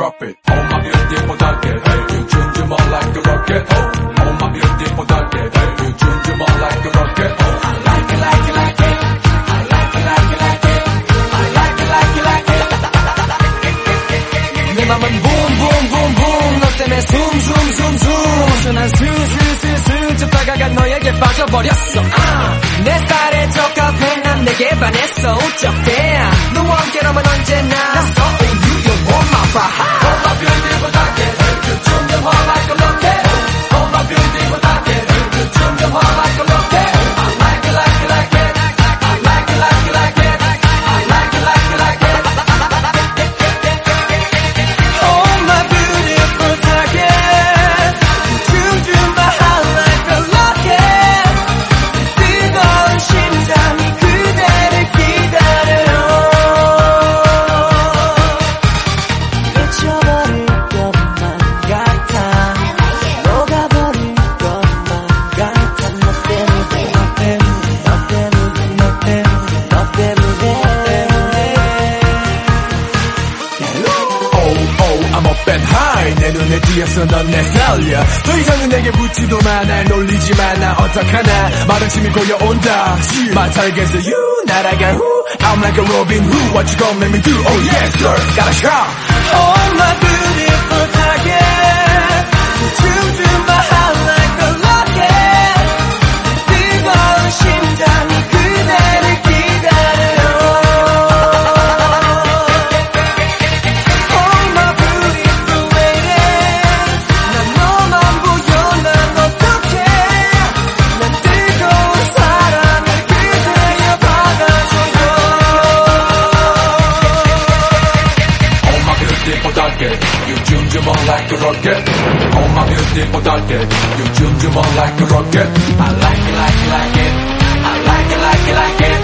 Drop it on my beautiful target. Hey, you tune to more like a rocket. Oh, on my beautiful target. Hey, you tune to more like a rocket. Oh, I like it, like it, like it. I like it, like it, like it. I like it, like it, like it. 내 맘은 붐붐붐붐 너 때문에 숨숨숨숨 순한 스스스스 쭉 다가가 너에게 빠져버렸어 아, 내 스타일에 적합해 난 내게 반했어 우쩍대 I'm up and high. 내 눈에 띄어서 넌내 살려. 더 이상은 내게 묻지도 마, 날 놀리지 마, 나 어떡하나. 마른 침이 고여온다. My target's you, 날아가 who? I'm like a Robin Hood. What you gonna make me do? Oh yes, sir. Got a shot. Oh my active target You jump, jump on like a rocket. I like it, like it, like it. I like it, like it, like it.